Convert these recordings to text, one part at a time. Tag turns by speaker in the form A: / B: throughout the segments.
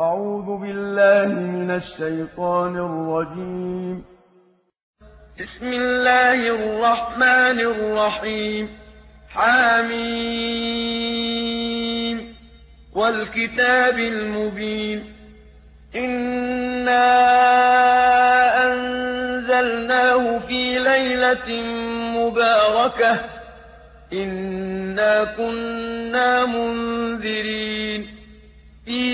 A: أعوذ بالله من الشيطان الرجيم.
B: بسم الله الرحمن الرحيم. حميم. والكتاب المبين. إنا أنزلناه في ليلة مباركة. إنا كنا منذرين.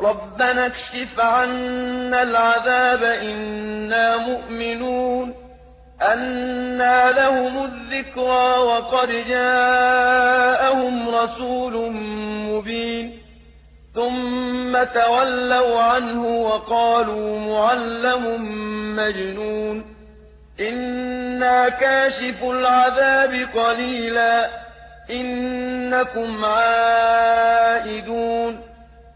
B: ربنا اكشف عنا العذاب إنا مؤمنون أنا لهم الذكرى وقد جاءهم رسول مبين ثم تولوا عنه وقالوا معلم مجنون إنا كاشف العذاب قليلا إنكم عائدون